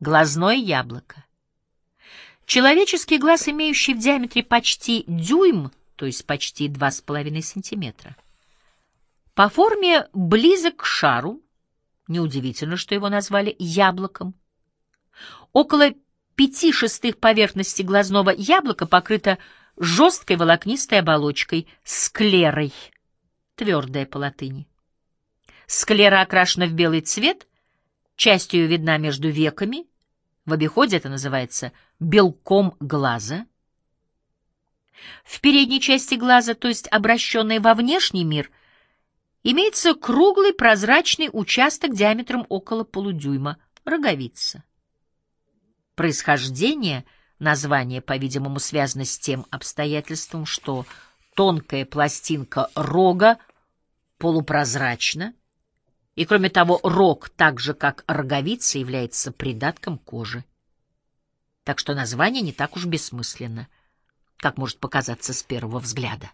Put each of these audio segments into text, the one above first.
Глазное яблоко. Человеческий глаз, имеющий в диаметре почти дюйм, то есть почти 2,5 сантиметра. По форме близок к шару, неудивительно, что его назвали яблоком. Около пяти шестых поверхности глазного яблока покрыта жесткой волокнистой оболочкой, склерой, твердая по латыни. Склера окрашена в белый цвет, часть ее видна между веками, в обиходе это называется белком глаза. В передней части глаза, то есть обращенной во внешний мир, имеется круглый прозрачный участок диаметром около полудюйма, роговица. Происхождение названия, по-видимому, связано с тем обстоятельством, что тонкая пластинка рога полупрозрачна, и, кроме того, рог, так же как роговица, является придатком кожи. Так что название не так уж бессмысленно, как может показаться с первого взгляда.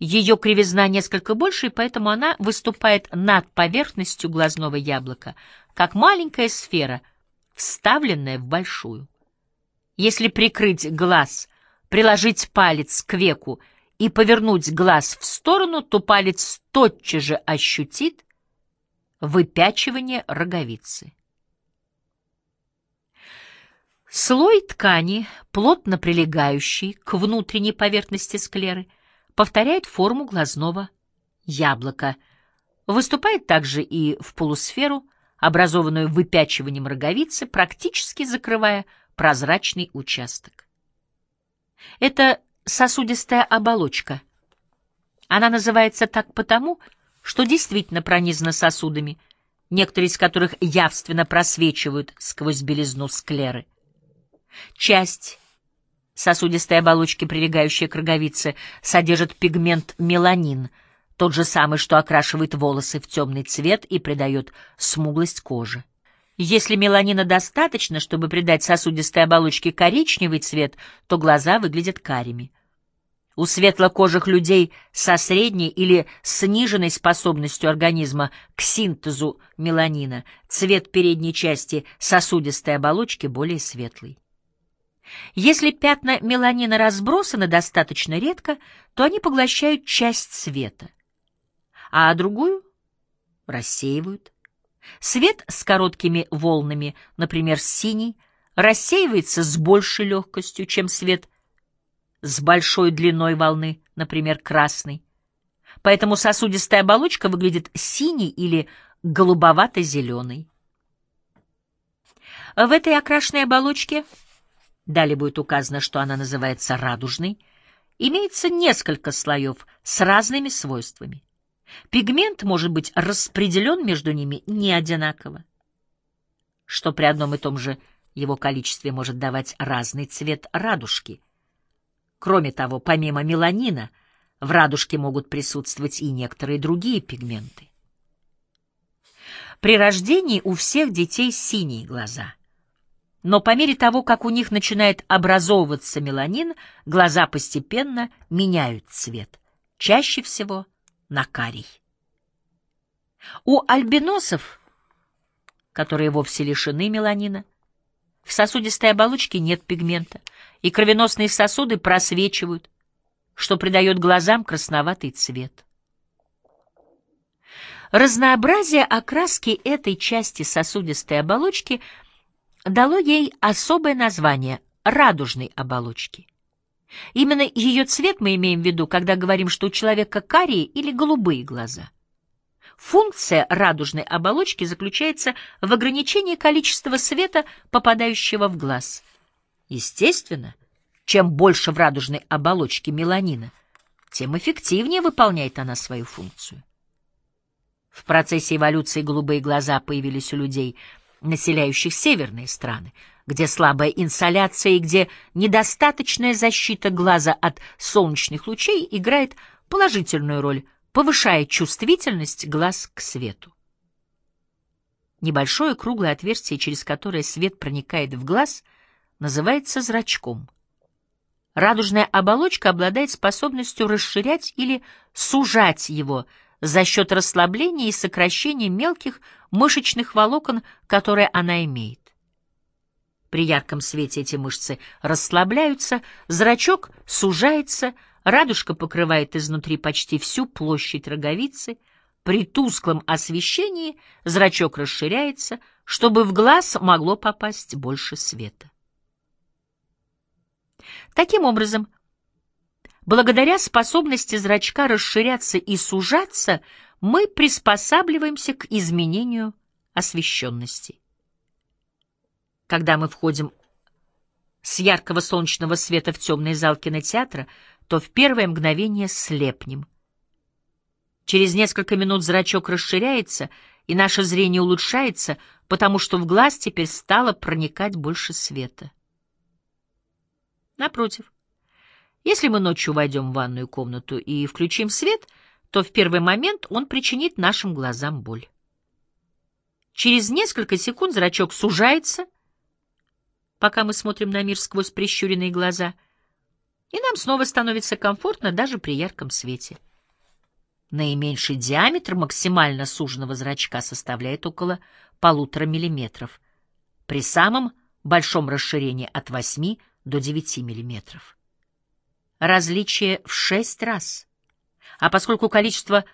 Ее кривизна несколько больше, и поэтому она выступает над поверхностью глазного яблока, как маленькая сфера, вставленная в большую. Если прикрыть глаз, приложить палец к веку и повернуть глаз в сторону, то палец тотчас же ощутит Выпячивание роговицы. Слой ткани, плотно прилегающий к внутренней поверхности склеры, повторяет форму глазного яблока, выступает также и в полусферу, образованную выпячиванием роговицы, практически закрывая прозрачный участок. Это сосудистая оболочка. Она называется так потому, что что действительно пронизано сосудами, некоторые из которых явственно просвечивают сквозь белизну склеры. Часть сосудистой оболочки, прилегающей к роговице, содержит пигмент меланин, тот же самый, что окрашивает волосы в темный цвет и придает смуглость кожи. Если меланина достаточно, чтобы придать сосудистой оболочке коричневый цвет, то глаза выглядят карими. У светлокожих людей со средней или сниженной способностью организма к синтезу меланина цвет передней части сосудистой оболочки более светлый. Если пятна меланина разбросаны достаточно редко, то они поглощают часть света, а другую рассеивают. Свет с короткими волнами, например, синий, рассеивается с большей легкостью, чем свет с большой длиной волны, например, красный. Поэтому сосудистая оболочка выглядит синей или голубовато-зеленой. В этой окрашенной оболочке, далее будет указано, что она называется радужной, имеется несколько слоев с разными свойствами. Пигмент может быть распределен между ними не одинаково, что при одном и том же его количестве может давать разный цвет радужки – Кроме того, помимо меланина, в радужке могут присутствовать и некоторые другие пигменты. При рождении у всех детей синие глаза. Но по мере того, как у них начинает образовываться меланин, глаза постепенно меняют цвет, чаще всего на карий. У альбиносов, которые вовсе лишены меланина, в сосудистой оболочке нет пигмента, и кровеносные сосуды просвечивают, что придает глазам красноватый цвет. Разнообразие окраски этой части сосудистой оболочки дало ей особое название — радужной оболочки. Именно ее цвет мы имеем в виду, когда говорим, что у человека карие или голубые глаза. Функция радужной оболочки заключается в ограничении количества света, попадающего в глаз. Естественно, чем больше в радужной оболочке меланина, тем эффективнее выполняет она свою функцию. В процессе эволюции голубые глаза появились у людей, населяющих северные страны, где слабая инсоляция и где недостаточная защита глаза от солнечных лучей играет положительную роль – повышает чувствительность глаз к свету. Небольшое круглое отверстие, через которое свет проникает в глаз, называется зрачком. Радужная оболочка обладает способностью расширять или сужать его за счет расслабления и сокращения мелких мышечных волокон, которые она имеет. При ярком свете эти мышцы расслабляются, зрачок сужается, радужка покрывает изнутри почти всю площадь роговицы. При тусклом освещении зрачок расширяется, чтобы в глаз могло попасть больше света. Таким образом, благодаря способности зрачка расширяться и сужаться, мы приспосабливаемся к изменению освещенности. Когда мы входим с яркого солнечного света в темный зал кинотеатра, то в первое мгновение слепнем. Через несколько минут зрачок расширяется, и наше зрение улучшается, потому что в глаз теперь стало проникать больше света. Напротив, если мы ночью войдем в ванную комнату и включим свет, то в первый момент он причинит нашим глазам боль. Через несколько секунд зрачок сужается — пока мы смотрим на мир сквозь прищуренные глаза, и нам снова становится комфортно даже при ярком свете. Наименьший диаметр максимально суженного зрачка составляет около полутора миллиметров, при самом большом расширении от 8 до 9 миллиметров. Различие в шесть раз. А поскольку количество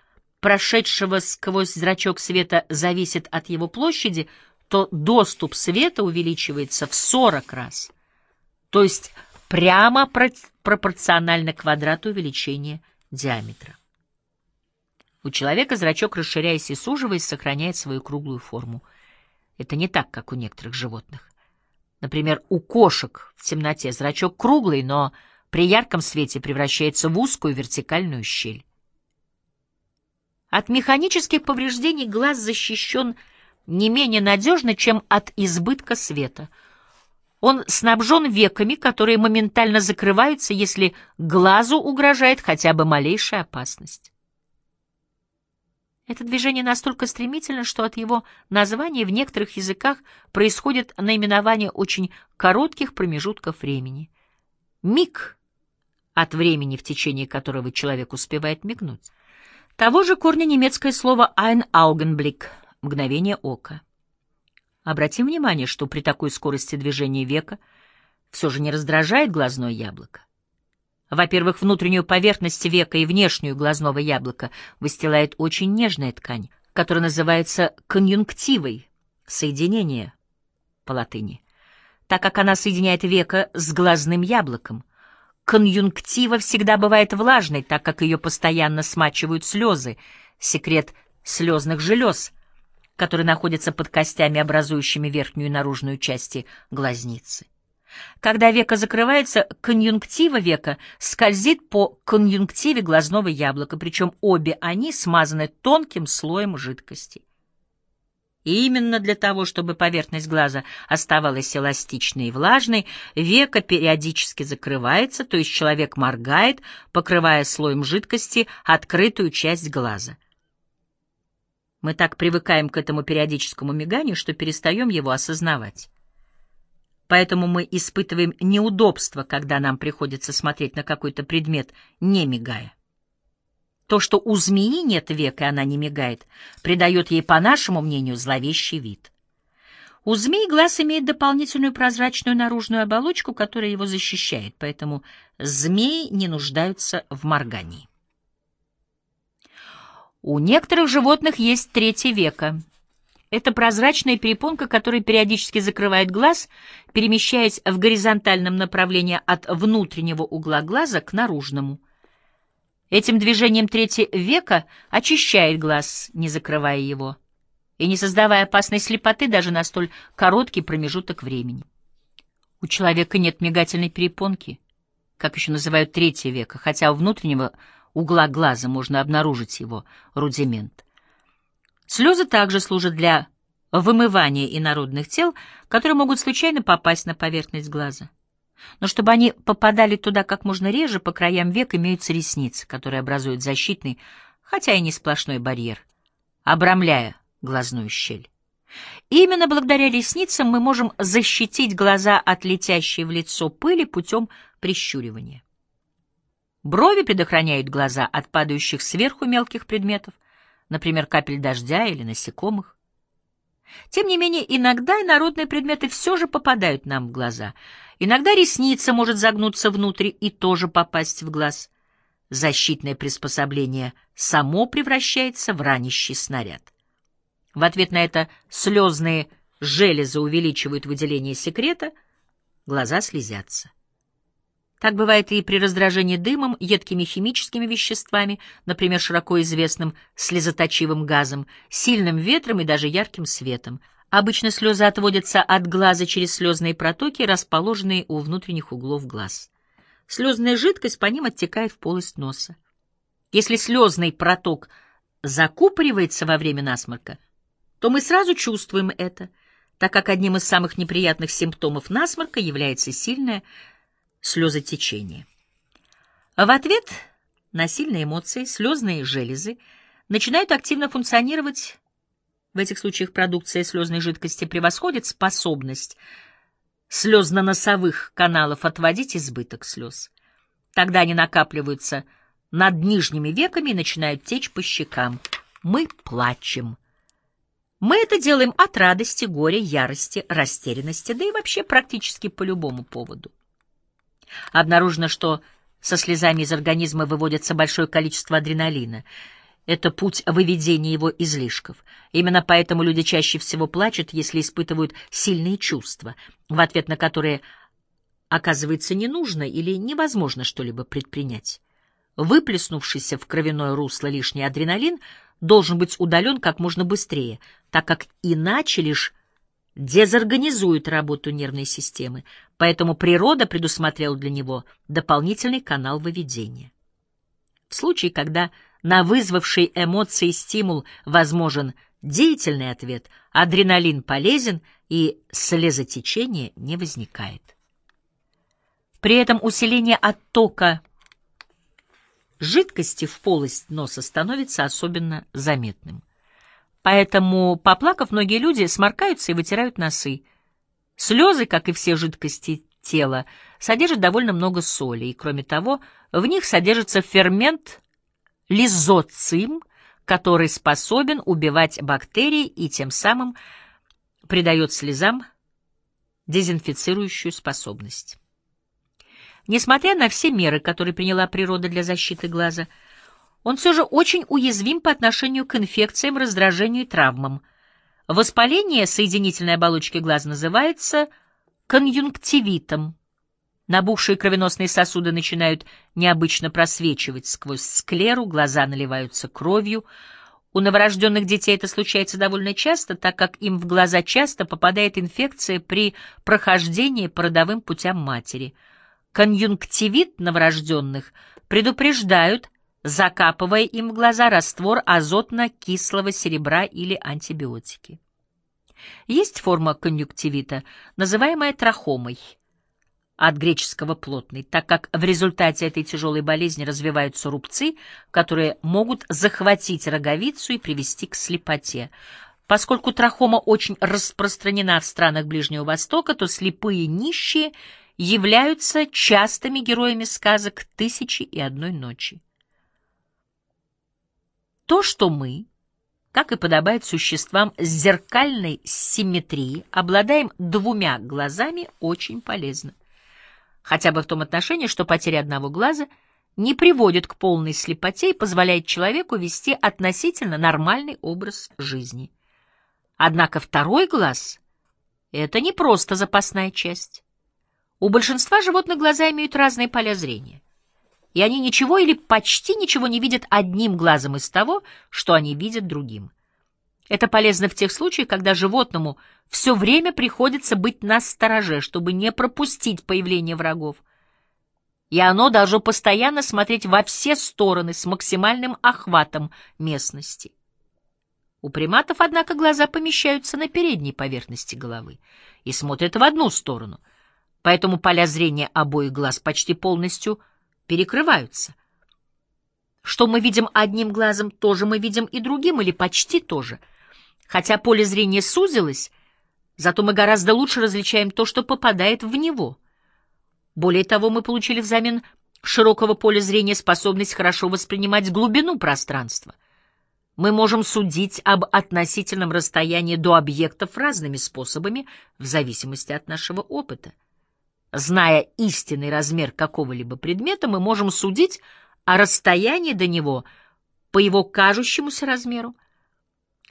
прошедшего сквозь зрачок света зависит от его площади, то доступ света увеличивается в 40 раз, то есть прямо пропорционально квадрату увеличения диаметра. У человека зрачок, расширяясь и суживаясь, сохраняет свою круглую форму. Это не так, как у некоторых животных. Например, у кошек в темноте зрачок круглый, но при ярком свете превращается в узкую вертикальную щель. От механических повреждений глаз защищен не менее надежно, чем от избытка света. Он снабжен веками, которые моментально закрываются, если глазу угрожает хотя бы малейшая опасность. Это движение настолько стремительно, что от его названия в некоторых языках происходит наименование очень коротких промежутков времени. Миг от времени, в течение которого человек успевает мигнуть. Того же корня немецкое слово «ein Augenblick» мгновение ока. Обратим внимание, что при такой скорости движения века все же не раздражает глазное яблоко. Во-первых, внутреннюю поверхность века и внешнюю глазного яблока выстилает очень нежная ткань, которая называется конъюнктивой, соединение по латыни, так как она соединяет века с глазным яблоком. Конъюнктива всегда бывает влажной, так как ее постоянно смачивают слезы, секрет слезных желез, которые находятся под костями, образующими верхнюю и наружную части глазницы. Когда века закрывается, конъюнктива века скользит по конъюнктиве глазного яблока, причем обе они смазаны тонким слоем жидкости. И именно для того, чтобы поверхность глаза оставалась эластичной и влажной, века периодически закрывается, то есть человек моргает, покрывая слоем жидкости открытую часть глаза. Мы так привыкаем к этому периодическому миганию, что перестаем его осознавать. Поэтому мы испытываем неудобство, когда нам приходится смотреть на какой-то предмет, не мигая. То, что у змеи нет век, и она не мигает, придает ей, по нашему мнению, зловещий вид. У змеи глаз имеет дополнительную прозрачную наружную оболочку, которая его защищает, поэтому змеи не нуждаются в моргании. У некоторых животных есть третье века. Это прозрачная перепонка, которая периодически закрывает глаз, перемещаясь в горизонтальном направлении от внутреннего угла глаза к наружному. Этим движением третье века очищает глаз, не закрывая его, и не создавая опасной слепоты даже на столь короткий промежуток времени. У человека нет мигательной перепонки, как еще называют третье века, хотя у внутреннего угла глаза можно обнаружить его рудимент. Слезы также служат для вымывания инородных тел, которые могут случайно попасть на поверхность глаза. Но чтобы они попадали туда как можно реже, по краям век имеются ресницы, которые образуют защитный, хотя и не сплошной барьер, обрамляя глазную щель. именно благодаря ресницам мы можем защитить глаза от летящей в лицо пыли путем прищуривания. Брови предохраняют глаза от падающих сверху мелких предметов, например, капель дождя или насекомых. Тем не менее, иногда инородные предметы все же попадают нам в глаза. Иногда ресница может загнуться внутрь и тоже попасть в глаз. Защитное приспособление само превращается в ранящий снаряд. В ответ на это слезные железы увеличивают выделение секрета, глаза слезятся. Так бывает и при раздражении дымом, едкими химическими веществами, например, широко известным слезоточивым газом, сильным ветром и даже ярким светом. Обычно слезы отводятся от глаза через слезные протоки, расположенные у внутренних углов глаз. Слезная жидкость по ним оттекает в полость носа. Если слезный проток закупоривается во время насморка, то мы сразу чувствуем это, так как одним из самых неприятных симптомов насморка является сильная слезотечение. В ответ на сильные эмоции слезные железы начинают активно функционировать. В этих случаях продукция слезной жидкости превосходит способность слезно-носовых каналов отводить избыток слез. Тогда они накапливаются над нижними веками и начинают течь по щекам. Мы плачем. Мы это делаем от радости, горя, ярости, растерянности, да и вообще практически по любому поводу. Обнаружено, что со слезами из организма выводится большое количество адреналина. Это путь выведения его излишков. Именно поэтому люди чаще всего плачут, если испытывают сильные чувства, в ответ на которые оказывается не нужно или невозможно что-либо предпринять. Выплеснувшийся в кровяное русло лишний адреналин должен быть удален как можно быстрее, так как иначе лишь дезорганизует работу нервной системы, поэтому природа предусмотрела для него дополнительный канал выведения. В случае, когда на вызвавший эмоции стимул возможен деятельный ответ, адреналин полезен и слезотечение не возникает. При этом усиление оттока жидкости в полость носа становится особенно заметным. Поэтому, поплакав, многие люди сморкаются и вытирают носы. Слезы, как и все жидкости тела, содержат довольно много соли, и, кроме того, в них содержится фермент лизоцим, который способен убивать бактерии и тем самым придает слезам дезинфицирующую способность. Несмотря на все меры, которые приняла природа для защиты глаза, он все же очень уязвим по отношению к инфекциям, раздражению и травмам. Воспаление соединительной оболочки глаз называется конъюнктивитом. Набухшие кровеносные сосуды начинают необычно просвечивать сквозь склеру, глаза наливаются кровью. У новорожденных детей это случается довольно часто, так как им в глаза часто попадает инфекция при прохождении по родовым путям матери. Конъюнктивит новорожденных предупреждают закапывая им в глаза раствор азотно-кислого серебра или антибиотики. Есть форма конъюнктивита, называемая трахомой, от греческого «плотный», так как в результате этой тяжелой болезни развиваются рубцы, которые могут захватить роговицу и привести к слепоте. Поскольку трахома очень распространена в странах Ближнего Востока, то слепые нищие являются частыми героями сказок «Тысячи и одной ночи». То, что мы, как и подобает существам с зеркальной симметрией, обладаем двумя глазами, очень полезно. Хотя бы в том отношении, что потеря одного глаза не приводит к полной слепоте и позволяет человеку вести относительно нормальный образ жизни. Однако второй глаз — это не просто запасная часть. У большинства животных глаза имеют разные поля зрения и они ничего или почти ничего не видят одним глазом из того, что они видят другим. Это полезно в тех случаях, когда животному все время приходится быть на стороже, чтобы не пропустить появление врагов. И оно должно постоянно смотреть во все стороны с максимальным охватом местности. У приматов, однако, глаза помещаются на передней поверхности головы и смотрят в одну сторону, поэтому поля зрения обоих глаз почти полностью – перекрываются. Что мы видим одним глазом, тоже мы видим и другим, или почти тоже. Хотя поле зрения сузилось, зато мы гораздо лучше различаем то, что попадает в него. Более того, мы получили взамен широкого поля зрения способность хорошо воспринимать глубину пространства. Мы можем судить об относительном расстоянии до объектов разными способами в зависимости от нашего опыта. Зная истинный размер какого-либо предмета, мы можем судить о расстоянии до него по его кажущемуся размеру.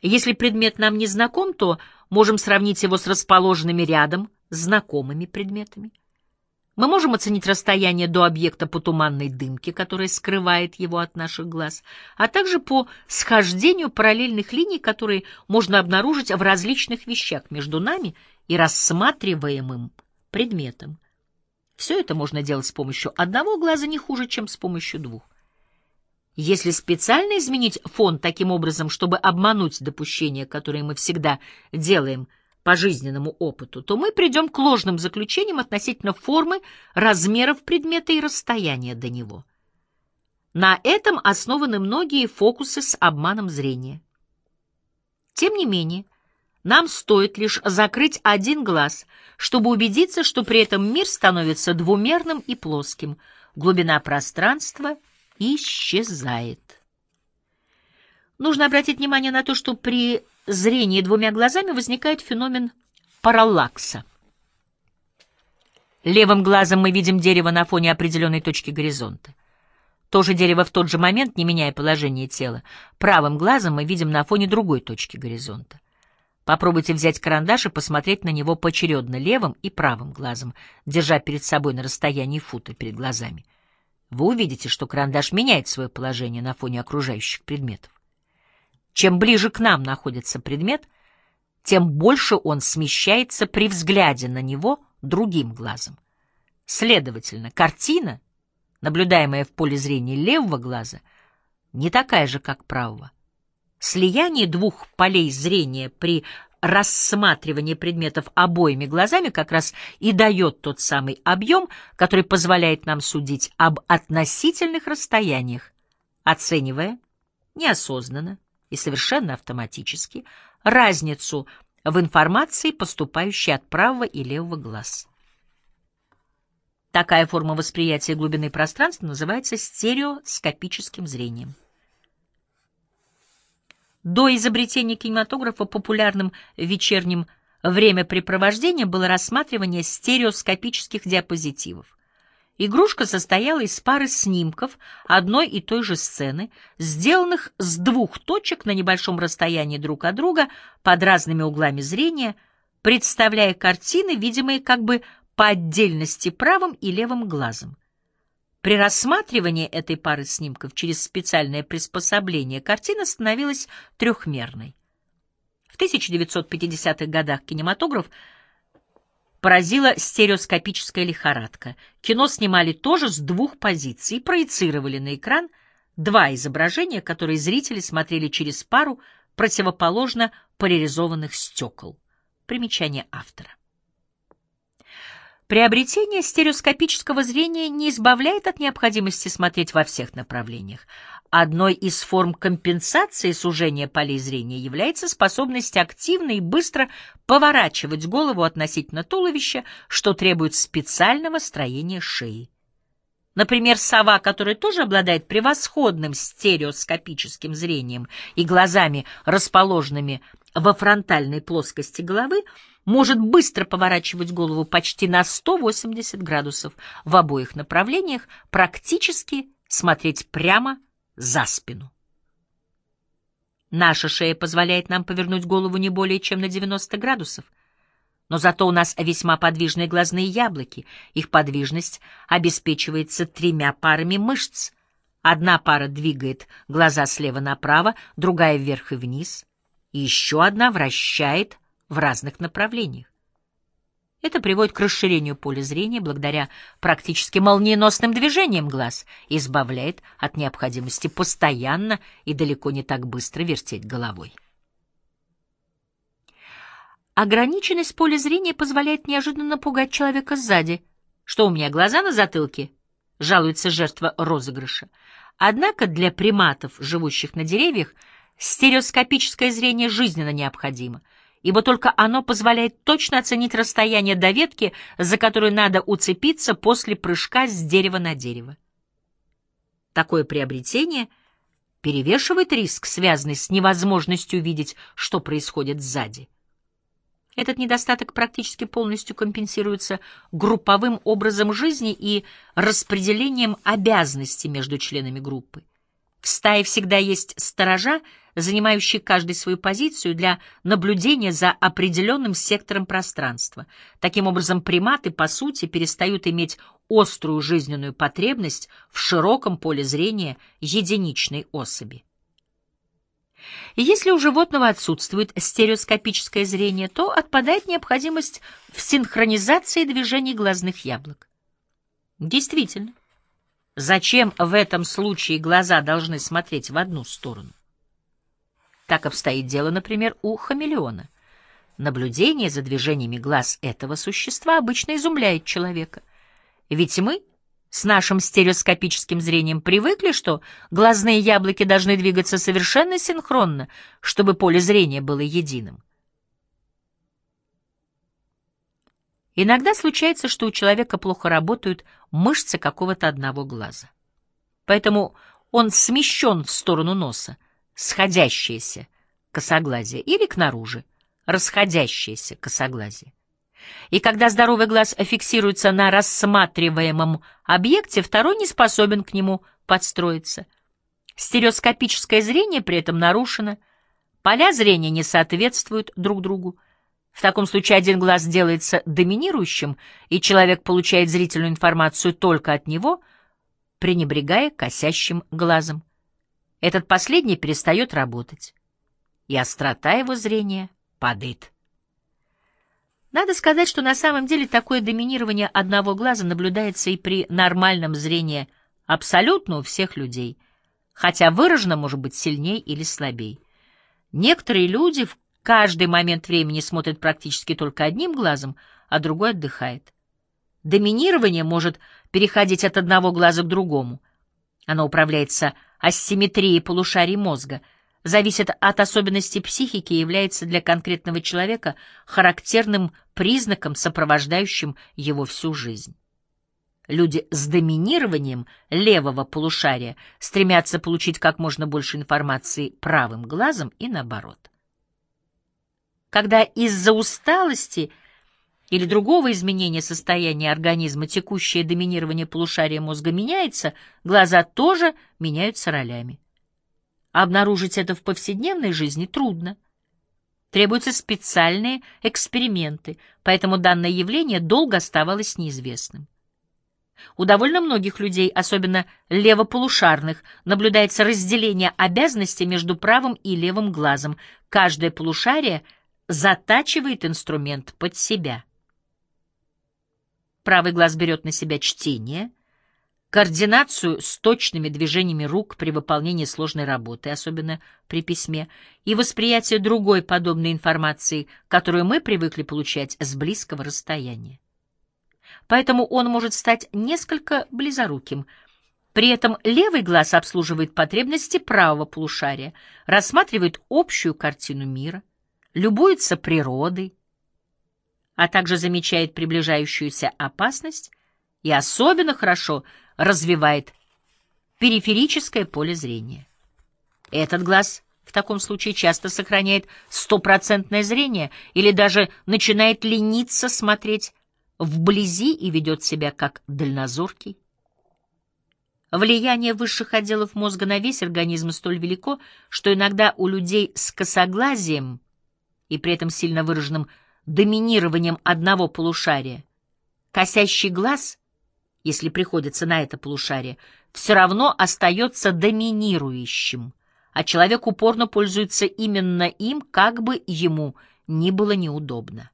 Если предмет нам не знаком, то можем сравнить его с расположенными рядом знакомыми предметами. Мы можем оценить расстояние до объекта по туманной дымке, которая скрывает его от наших глаз, а также по схождению параллельных линий, которые можно обнаружить в различных вещах между нами и рассматриваемым предметом. Все это можно делать с помощью одного глаза не хуже, чем с помощью двух. Если специально изменить фон таким образом, чтобы обмануть допущения, которые мы всегда делаем – по жизненному опыту, то мы придем к ложным заключениям относительно формы, размеров предмета и расстояния до него. На этом основаны многие фокусы с обманом зрения. Тем не менее, нам стоит лишь закрыть один глаз, чтобы убедиться, что при этом мир становится двумерным и плоским, глубина пространства исчезает. Нужно обратить внимание на то, что при зрении двумя глазами возникает феномен параллакса. Левым глазом мы видим дерево на фоне определенной точки горизонта. То же дерево в тот же момент, не меняя положение тела, правым глазом мы видим на фоне другой точки горизонта. Попробуйте взять карандаш и посмотреть на него поочередно левым и правым глазом, держа перед собой на расстоянии фута перед глазами. Вы увидите, что карандаш меняет свое положение на фоне окружающих предметов. Чем ближе к нам находится предмет, тем больше он смещается при взгляде на него другим глазом. Следовательно, картина, наблюдаемая в поле зрения левого глаза, не такая же, как правого. Слияние двух полей зрения при рассматривании предметов обоими глазами как раз и дает тот самый объем, который позволяет нам судить об относительных расстояниях, оценивая неосознанно и совершенно автоматически разницу в информации, поступающей от правого и левого глаз. Такая форма восприятия глубины пространства называется стереоскопическим зрением. До изобретения кинематографа популярным вечерним времяпрепровождением было рассматривание стереоскопических диапозитивов. Игрушка состояла из пары снимков одной и той же сцены, сделанных с двух точек на небольшом расстоянии друг от друга под разными углами зрения, представляя картины, видимые как бы по отдельности правым и левым глазом. При рассматривании этой пары снимков через специальное приспособление картина становилась трехмерной. В 1950-х годах кинематограф – поразила стереоскопическая лихорадка. Кино снимали тоже с двух позиций проецировали на экран два изображения, которые зрители смотрели через пару противоположно поляризованных стекол. Примечание автора. Приобретение стереоскопического зрения не избавляет от необходимости смотреть во всех направлениях. Одной из форм компенсации сужения полей зрения является способность активно и быстро поворачивать голову относительно туловища, что требует специального строения шеи. Например, сова, которая тоже обладает превосходным стереоскопическим зрением и глазами, расположенными во фронтальной плоскости головы, может быстро поворачивать голову почти на 180 градусов в обоих направлениях, практически смотреть прямо за спину. Наша шея позволяет нам повернуть голову не более чем на 90 градусов, но зато у нас весьма подвижные глазные яблоки. Их подвижность обеспечивается тремя парами мышц. Одна пара двигает глаза слева направо, другая вверх и вниз, и еще одна вращает в разных направлениях. Это приводит к расширению поля зрения благодаря практически молниеносным движениям глаз и избавляет от необходимости постоянно и далеко не так быстро вертеть головой. Ограниченность поля зрения позволяет неожиданно напугать человека сзади. «Что у меня, глаза на затылке?» — жалуется жертва розыгрыша. Однако для приматов, живущих на деревьях, стереоскопическое зрение жизненно необходимо — ибо только оно позволяет точно оценить расстояние до ветки, за которую надо уцепиться после прыжка с дерева на дерево. Такое приобретение перевешивает риск, связанный с невозможностью видеть, что происходит сзади. Этот недостаток практически полностью компенсируется групповым образом жизни и распределением обязанностей между членами группы. В стае всегда есть сторожа, занимающие каждый свою позицию для наблюдения за определенным сектором пространства. Таким образом, приматы, по сути, перестают иметь острую жизненную потребность в широком поле зрения единичной особи. Если у животного отсутствует стереоскопическое зрение, то отпадает необходимость в синхронизации движений глазных яблок. Действительно, Зачем в этом случае глаза должны смотреть в одну сторону? Так обстоит дело, например, у хамелеона. Наблюдение за движениями глаз этого существа обычно изумляет человека. Ведь мы с нашим стереоскопическим зрением привыкли, что глазные яблоки должны двигаться совершенно синхронно, чтобы поле зрения было единым. Иногда случается, что у человека плохо работают мышцы какого-то одного глаза. Поэтому он смещен в сторону носа, сходящееся косоглазие, или к наружу, расходящееся косоглазие. И когда здоровый глаз фиксируется на рассматриваемом объекте, второй не способен к нему подстроиться. Стереоскопическое зрение при этом нарушено, поля зрения не соответствуют друг другу, в таком случае один глаз делается доминирующим, и человек получает зрительную информацию только от него, пренебрегая косящим глазом. Этот последний перестает работать, и острота его зрения падает. Надо сказать, что на самом деле такое доминирование одного глаза наблюдается и при нормальном зрении абсолютно у всех людей, хотя выражено может быть сильнее или слабее. Некоторые люди в каждый момент времени смотрит практически только одним глазом, а другой отдыхает. Доминирование может переходить от одного глаза к другому. Оно управляется асимметрией полушарий мозга, зависит от особенностей психики и является для конкретного человека характерным признаком, сопровождающим его всю жизнь. Люди с доминированием левого полушария стремятся получить как можно больше информации правым глазом и наоборот когда из-за усталости или другого изменения состояния организма текущее доминирование полушария мозга меняется, глаза тоже меняются ролями. Обнаружить это в повседневной жизни трудно. Требуются специальные эксперименты, поэтому данное явление долго оставалось неизвестным. У довольно многих людей, особенно левополушарных, наблюдается разделение обязанностей между правым и левым глазом. Каждое полушарие — затачивает инструмент под себя. Правый глаз берет на себя чтение, координацию с точными движениями рук при выполнении сложной работы, особенно при письме, и восприятие другой подобной информации, которую мы привыкли получать с близкого расстояния. Поэтому он может стать несколько близоруким. При этом левый глаз обслуживает потребности правого полушария, рассматривает общую картину мира — любуется природой, а также замечает приближающуюся опасность и особенно хорошо развивает периферическое поле зрения. Этот глаз в таком случае часто сохраняет стопроцентное зрение или даже начинает лениться смотреть вблизи и ведет себя как дальнозоркий. Влияние высших отделов мозга на весь организм столь велико, что иногда у людей с косоглазием и при этом сильно выраженным доминированием одного полушария. Косящий глаз, если приходится на это полушарие, все равно остается доминирующим, а человек упорно пользуется именно им, как бы ему ни было неудобно.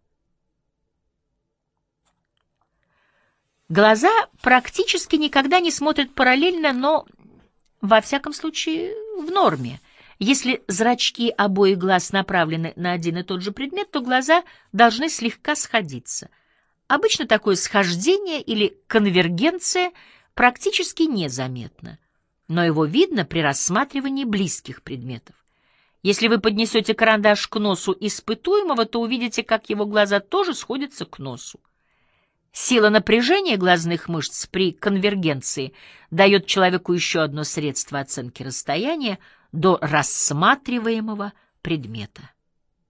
Глаза практически никогда не смотрят параллельно, но, во всяком случае, в норме — если зрачки обоих глаз направлены на один и тот же предмет, то глаза должны слегка сходиться. Обычно такое схождение или конвергенция практически незаметно, но его видно при рассматривании близких предметов. Если вы поднесете карандаш к носу испытуемого, то увидите, как его глаза тоже сходятся к носу. Сила напряжения глазных мышц при конвергенции дает человеку еще одно средство оценки расстояния, до рассматриваемого предмета.